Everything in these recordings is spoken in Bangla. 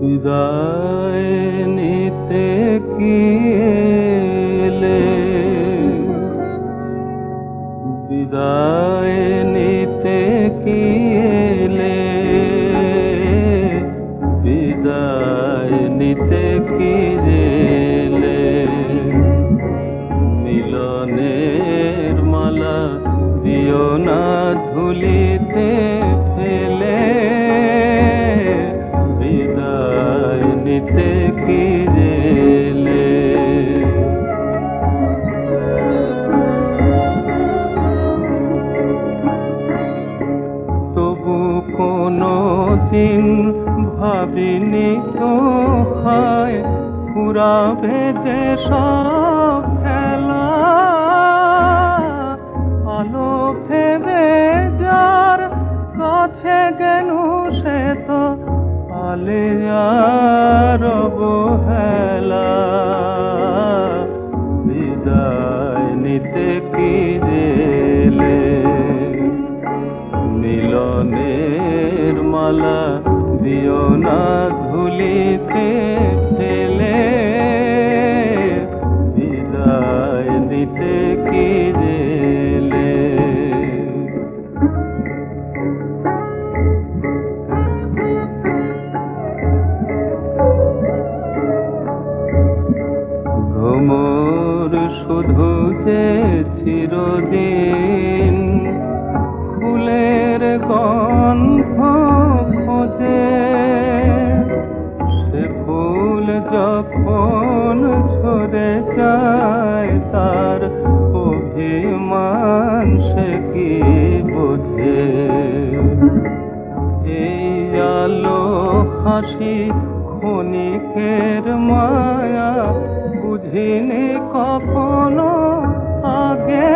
বিদায় নিতে কি এলে? বিদায় বিদায় নিতে কি দিন ভাবিনি তো হায় পুরাবে যে সব দিও না ধুলিতে ফেলে। বিদায় নিতে কি জেলে? ভ্রমর শুধু যে চিরদিন হাসি ক্ষণিকের মায়া বুঝিনি কখনো আগে।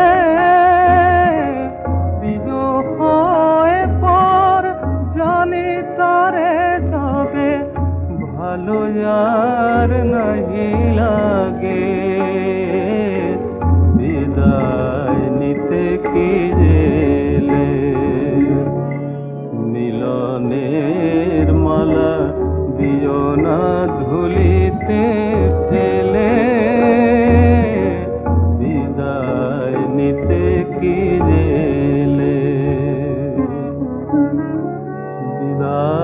হয় পর জানি তারে যাবে ভালো আর ধুলিতে ফেলে। বিদায় নিতে কিরেলে বিদায়